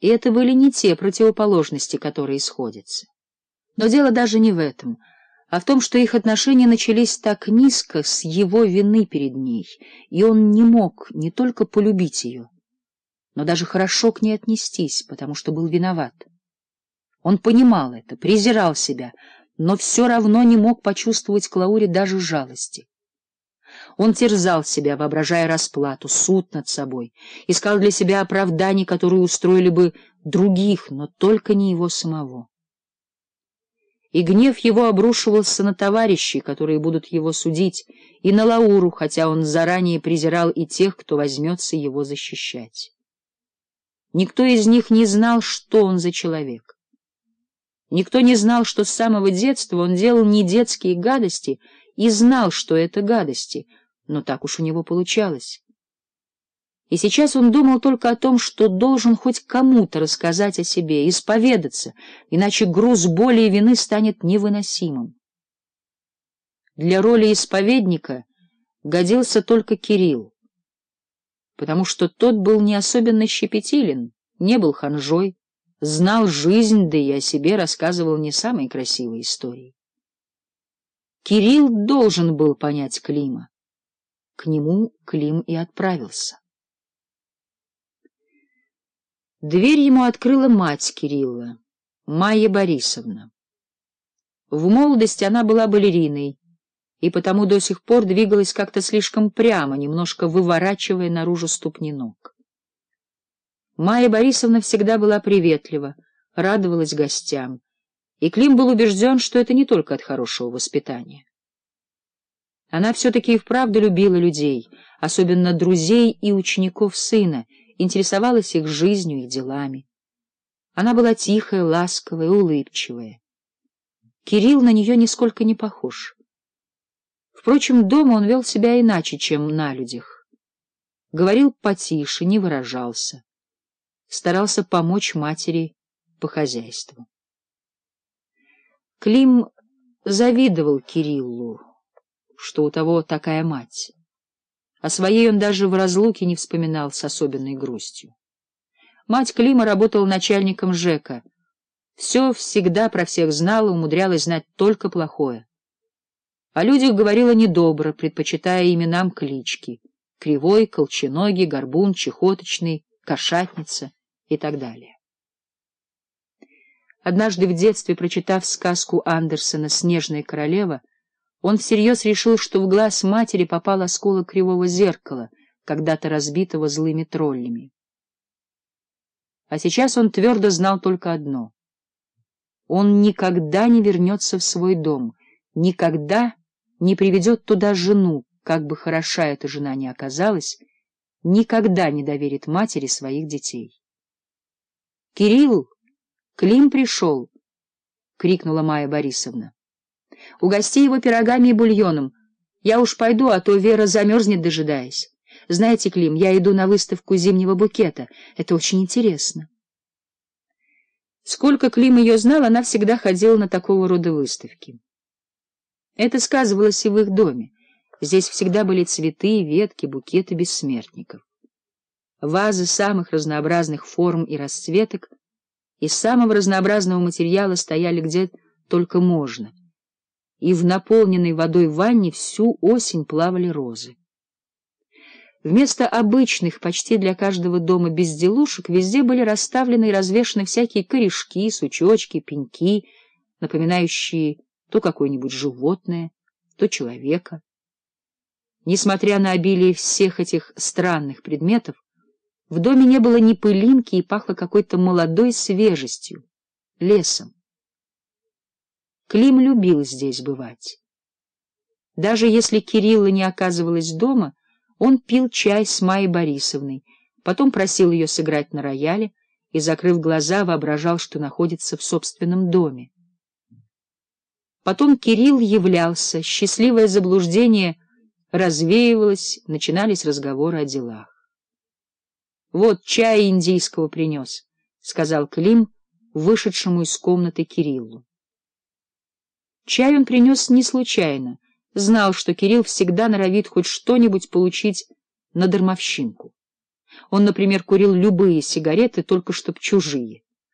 И это были не те противоположности, которые сходятся. Но дело даже не в этом, а в том, что их отношения начались так низко с его вины перед ней, и он не мог не только полюбить ее, но даже хорошо к ней отнестись, потому что был виноват. Он понимал это, презирал себя, но все равно не мог почувствовать к Лауре даже жалости. Он терзал себя, воображая расплату, суд над собой, искал для себя оправданий, которые устроили бы других, но только не его самого. И гнев его обрушивался на товарищей, которые будут его судить, и на Лауру, хотя он заранее презирал и тех, кто возьмется его защищать. Никто из них не знал, что он за человек. Никто не знал, что с самого детства он делал не детские гадости и знал, что это гадости — но так уж у него получалось. И сейчас он думал только о том, что должен хоть кому-то рассказать о себе, исповедаться, иначе груз боли и вины станет невыносимым. Для роли исповедника годился только Кирилл, потому что тот был не особенно щепетилен, не был ханжой, знал жизнь, да и о себе рассказывал не самые красивые истории. Кирилл должен был понять Клима. К нему Клим и отправился. Дверь ему открыла мать Кирилла, Майя Борисовна. В молодости она была балериной и потому до сих пор двигалась как-то слишком прямо, немножко выворачивая наружу ступни ног. Майя Борисовна всегда была приветлива, радовалась гостям, и Клим был убежден, что это не только от хорошего воспитания. Она все-таки и вправду любила людей, особенно друзей и учеников сына, интересовалась их жизнью, и делами. Она была тихая, ласковая, улыбчивая. Кирилл на нее нисколько не похож. Впрочем, дома он вел себя иначе, чем на людях. Говорил потише, не выражался. Старался помочь матери по хозяйству. Клим завидовал Кириллу что у того такая мать. О своей он даже в разлуке не вспоминал с особенной грустью. Мать Клима работала начальником ЖЭКа. Все всегда про всех знала, умудрялась знать только плохое. О людях говорила недобро, предпочитая именам клички — Кривой, Колченогий, Горбун, Чехоточный, Кошатница и так далее. Однажды в детстве, прочитав сказку Андерсена «Снежная королева», он всерьез решил, что в глаз матери попал осколок кривого зеркала, когда-то разбитого злыми троллями. А сейчас он твердо знал только одно. Он никогда не вернется в свой дом, никогда не приведет туда жену, как бы хороша эта жена ни оказалась, никогда не доверит матери своих детей. — Кирилл, Клим пришел! — крикнула Майя Борисовна. Угости его пирогами и бульоном. Я уж пойду, а то Вера замерзнет, дожидаясь. Знаете, Клим, я иду на выставку зимнего букета. Это очень интересно. Сколько Клим ее знал, она всегда ходила на такого рода выставки. Это сказывалось и в их доме. Здесь всегда были цветы, ветки, букеты бессмертников. Вазы самых разнообразных форм и расцветок из самого разнообразного материала стояли где только можно и в наполненной водой ванне всю осень плавали розы. Вместо обычных почти для каждого дома безделушек везде были расставлены и развешаны всякие корешки, сучочки, пеньки, напоминающие то какое-нибудь животное, то человека. Несмотря на обилие всех этих странных предметов, в доме не было ни пылинки и пахло какой-то молодой свежестью, лесом. Клим любил здесь бывать. Даже если Кирилла не оказывалась дома, он пил чай с Майей Борисовной, потом просил ее сыграть на рояле и, закрыв глаза, воображал, что находится в собственном доме. Потом Кирилл являлся, счастливое заблуждение развеивалось, начинались разговоры о делах. Вот чай индийского принес, — сказал Клим, вышедшему из комнаты Кириллу. Чай он принес не случайно, знал, что Кирилл всегда норовит хоть что-нибудь получить на дармовщинку. Он, например, курил любые сигареты, только чтоб чужие.